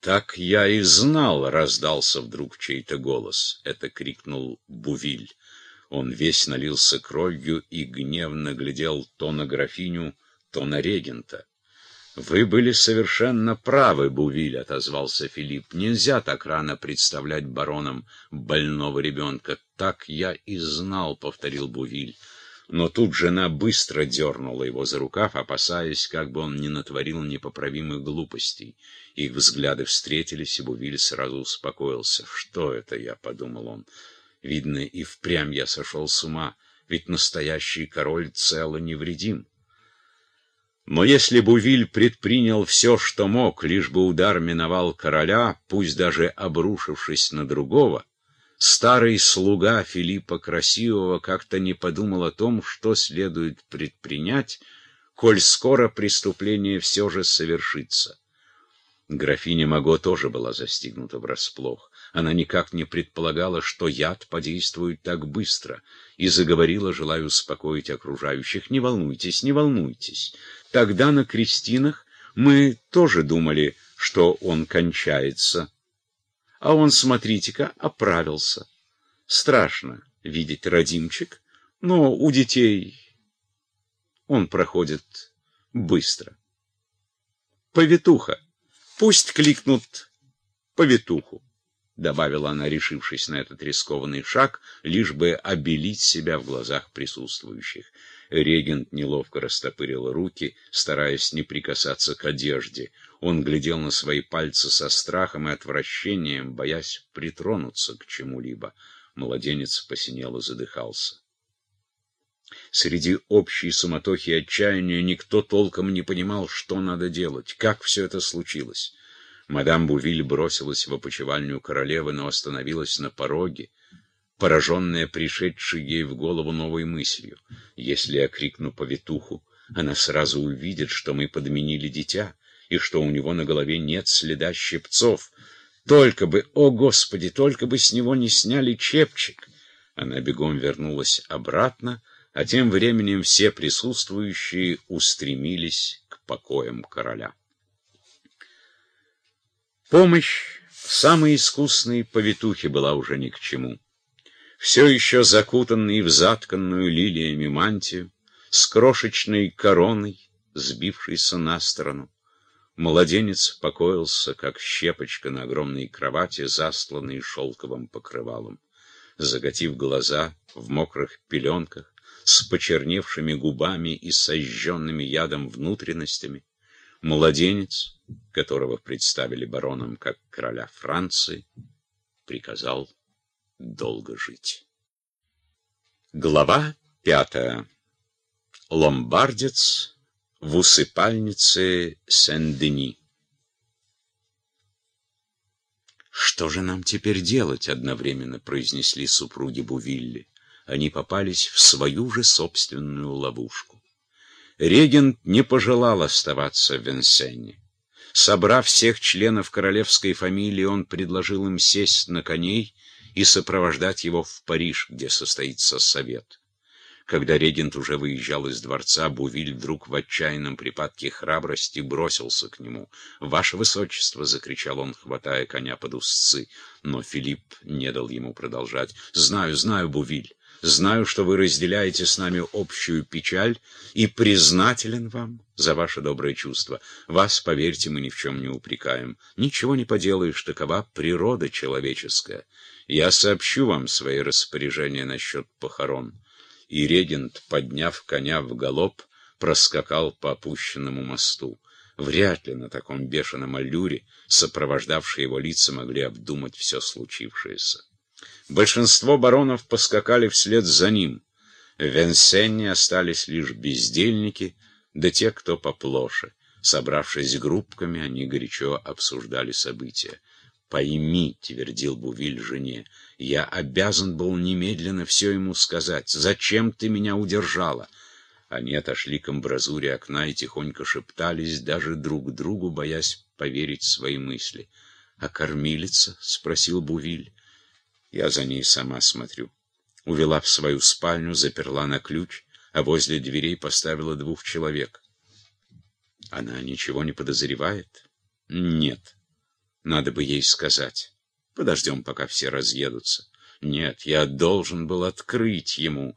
«Так я и знал!» — раздался вдруг чей-то голос. Это крикнул Бувиль. Он весь налился кровью и гневно глядел то на графиню, то на регента. «Вы были совершенно правы, Бувиль», — отозвался Филипп. «Нельзя так рано представлять бароном больного ребенка». «Так я и знал», — повторил Бувиль. Но тут жена быстро дернула его за рукав, опасаясь, как бы он не натворил непоправимых глупостей. Их взгляды встретились, и Бувиль сразу успокоился. «Что это я?» — подумал он. «Видно, и впрямь я сошел с ума, ведь настоящий король цел и невредим». Но если Бувиль предпринял все, что мог, лишь бы удар миновал короля, пусть даже обрушившись на другого, старый слуга Филиппа Красивого как-то не подумал о том, что следует предпринять, коль скоро преступление все же совершится. Графиня Маго тоже была застигнута врасплох. Она никак не предполагала, что яд подействует так быстро, и заговорила, желая успокоить окружающих. «Не волнуйтесь, не волнуйтесь. Тогда на крестинах мы тоже думали, что он кончается. А он, смотрите-ка, оправился. Страшно видеть родимчик, но у детей он проходит быстро. Повитуха. Пусть кликнут повитуху добавила она, решившись на этот рискованный шаг, лишь бы обелить себя в глазах присутствующих. Регент неловко растопырил руки, стараясь не прикасаться к одежде. Он глядел на свои пальцы со страхом и отвращением, боясь притронуться к чему-либо. Младенец посинел и задыхался. Среди общей суматохи и отчаяния никто толком не понимал, что надо делать, как все это случилось. Мадам Бувиль бросилась в опочивальню королевы, но остановилась на пороге, пораженная пришедшей ей в голову новой мыслью. Если я крикну повитуху, она сразу увидит, что мы подменили дитя, и что у него на голове нет следа щипцов. Только бы, о Господи, только бы с него не сняли чепчик! Она бегом вернулась обратно, а тем временем все присутствующие устремились к покоям короля. Помощь самой искусной повитухи была уже ни к чему. Все еще закутанный в затканную лилиями мантию, с крошечной короной, сбившейся на сторону, младенец покоился, как щепочка на огромной кровати, застланной шелковым покрывалом. Заготив глаза в мокрых пеленках, с почерневшими губами и сожженными ядом внутренностями, Младенец, которого представили бароном как короля Франции, приказал долго жить. Глава пятая. Ломбардец в усыпальнице Сен-Дени. «Что же нам теперь делать?» — одновременно произнесли супруги Бувилли. Они попались в свою же собственную ловушку. Регент не пожелал оставаться в Венсене. Собрав всех членов королевской фамилии, он предложил им сесть на коней и сопровождать его в Париж, где состоится совет. Когда регент уже выезжал из дворца, Бувиль вдруг в отчаянном припадке храбрости бросился к нему. «Ваше высочество!» — закричал он, хватая коня под узцы. Но Филипп не дал ему продолжать. «Знаю, знаю, Бувиль. Знаю, что вы разделяете с нами общую печаль и признателен вам за ваше доброе чувство. Вас, поверьте, мы ни в чем не упрекаем. Ничего не поделаешь, такова природа человеческая. Я сообщу вам свои распоряжения насчет похорон. И регент, подняв коня в галоп, проскакал по опущенному мосту. Вряд ли на таком бешеном аллюре сопровождавшие его лица могли обдумать все случившееся. Большинство баронов поскакали вслед за ним. В Венсенне остались лишь бездельники, да те, кто поплоше. Собравшись группками, они горячо обсуждали события. «Пойми», — твердил Бувиль жене, — «я обязан был немедленно все ему сказать. Зачем ты меня удержала?» Они отошли к амбразуре окна и тихонько шептались, даже друг другу, боясь поверить свои мысли. «А кормилица?» — спросил Бувиль. Я за ней сама смотрю. Увела в свою спальню, заперла на ключ, а возле дверей поставила двух человек. Она ничего не подозревает? Нет. Надо бы ей сказать. Подождем, пока все разъедутся. Нет, я должен был открыть ему.